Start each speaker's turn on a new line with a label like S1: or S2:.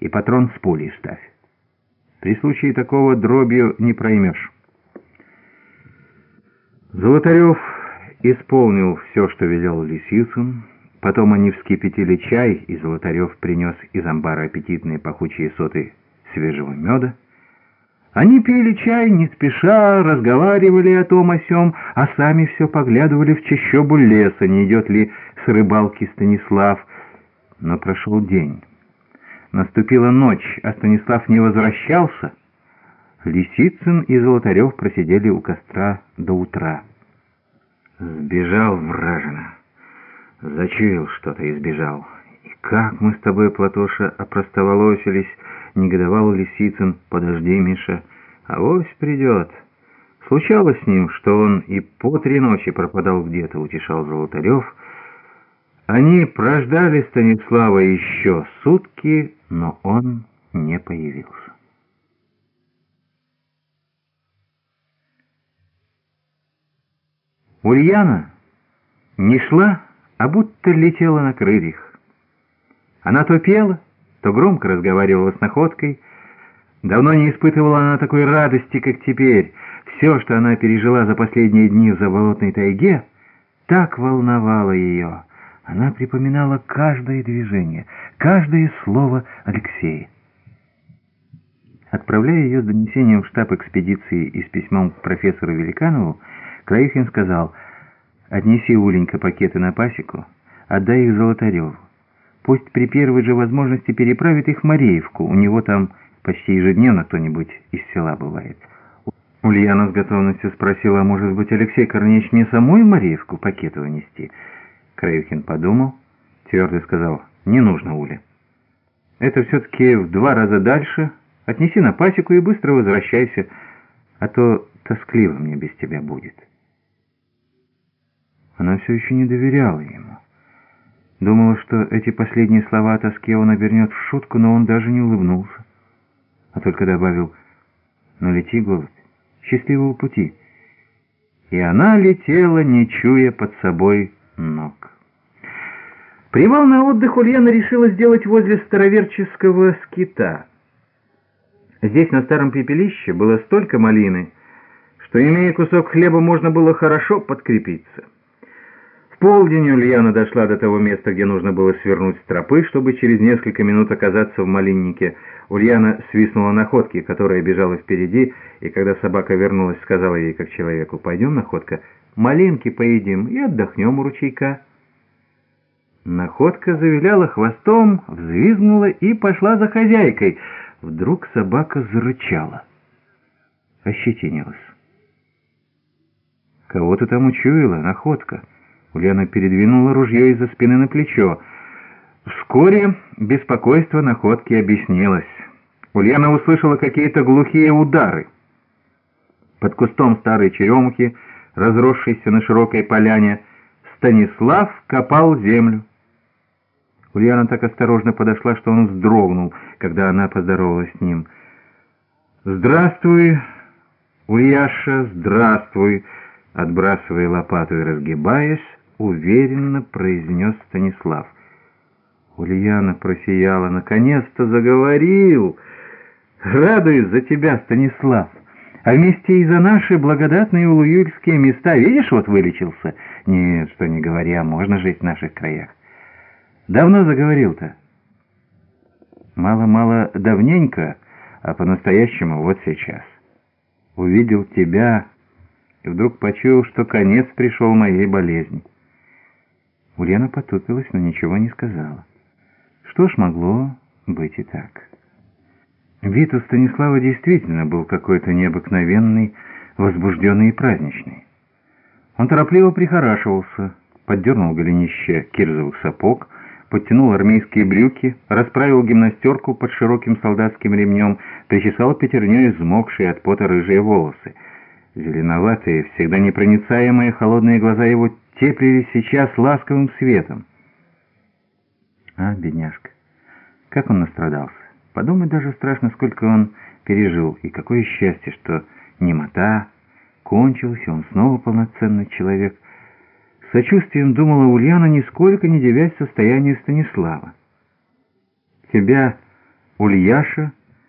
S1: и патрон с пулей ставь. При случае такого дробью не проймешь. Золотарев исполнил все, что велел Лисицын. Потом они вскипятили чай, и Золотарев принес из амбара аппетитные пахучие соты свежего меда. Они пили чай не спеша, разговаривали о том о сём, а сами все поглядывали в чащобу леса, не идет ли с рыбалки Станислав. Но прошел день. Наступила ночь, а Станислав не возвращался. Лисицын и Золотарев просидели у костра до утра. Сбежал вражина. Зачуял что-то и сбежал. И как мы с тобой, Платоша, опростоволосились, негодовал Лисицын. Подожди, Миша, авось придет. Случалось с ним, что он и по три ночи пропадал где-то, утешал Золотарев. Они прождали Станислава еще сутки, но он не появился. Ульяна не шла, а будто летела на крыльях. Она то пела, то громко разговаривала с находкой. Давно не испытывала она такой радости, как теперь. Все, что она пережила за последние дни в заболотной тайге, так волновало ее. Она припоминала каждое движение, каждое слово Алексея. Отправляя ее с донесением в штаб экспедиции и с письмом к профессору Великанову, Краюхин сказал, «Отнеси, Уленька, пакеты на пасеку, отдай их Золотареву. Пусть при первой же возможности переправит их в Мареевку, у него там почти ежедневно кто-нибудь из села бывает». Ульяна с готовностью спросила, а может быть, Алексей Корнеевич мне самой в Мареевку пакеты унести?» Краюхин подумал, твердо сказал, «Не нужно, Уля. Это все-таки в два раза дальше. Отнеси на пасеку и быстро возвращайся, а то тоскливо мне без тебя будет». Она все еще не доверяла ему. Думала, что эти последние слова о тоске он обернет в шутку, но он даже не улыбнулся, а только добавил, «Ну лети, голубь, счастливого пути». И она летела, не чуя под собой. Привал на отдых Ульяна решила сделать возле староверческого скита. Здесь, на старом пепелище, было столько малины, что, имея кусок хлеба, можно было хорошо подкрепиться. В полдень Ульяна дошла до того места, где нужно было свернуть с тропы, чтобы через несколько минут оказаться в малиннике. Ульяна свистнула находки, которая бежала впереди, и когда собака вернулась, сказала ей, как человеку, «Пойдем, находка, малинки поедим и отдохнем у ручейка». Находка завиляла хвостом, взвизгнула и пошла за хозяйкой. Вдруг собака зарычала. Ощетинилась. «Кого ты там учуяла, находка?» Ульяна передвинула ружье из-за спины на плечо. Вскоре беспокойство находки объяснилось. Ульяна услышала какие-то глухие удары. Под кустом старой черемухи, разросшейся на широкой поляне, Станислав копал землю. Ульяна так осторожно подошла, что он вздрогнул, когда она поздоровалась с ним. «Здравствуй, Ульяша, здравствуй!» Отбрасывая лопату и разгибаясь, уверенно произнес Станислав. Ульяна просияла. «Наконец-то заговорил! Радуюсь за тебя, Станислав! А вместе и за наши благодатные улуюльские места. Видишь, вот вылечился. Нет, что не говоря, можно жить в наших краях. Давно заговорил-то?» «Мало-мало давненько, а по-настоящему вот сейчас. Увидел тебя и вдруг почуял, что конец пришел моей болезни». Ульяна потупилась, но ничего не сказала. Что ж, могло быть и так. Вид у Станислава действительно был какой-то необыкновенный, возбужденный и праздничный. Он торопливо прихорашивался, поддернул голенище кирзовых сапог, подтянул армейские брюки, расправил гимнастерку под широким солдатским ремнем, причесал пятерней взмокшие от пота рыжие волосы. Зеленоватые, всегда непроницаемые холодные глаза его теплились сейчас ласковым светом. А, бедняжка, как он настрадался. Подумать даже страшно, сколько он пережил, и какое счастье, что немота кончилась, и он снова полноценный человек. Сочувствием думала Ульяна, нисколько не девясь состоянию Станислава. «Тебя Ульяша